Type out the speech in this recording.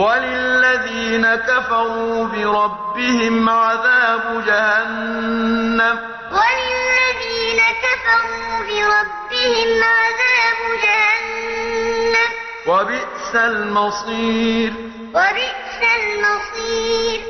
وَلِلَّذِينَ كَفَرُوا بِرَبِّهِمْ عَذَابُ جَهَنَّمَ ۖ. وَلِلَّذِينَ كَفَرُوا بِرَبِّهِمْ عَذَابُ جَهَنَّمَ. وبئس المصير ۖ. وَبِئْسَ الْمَصِيرُ.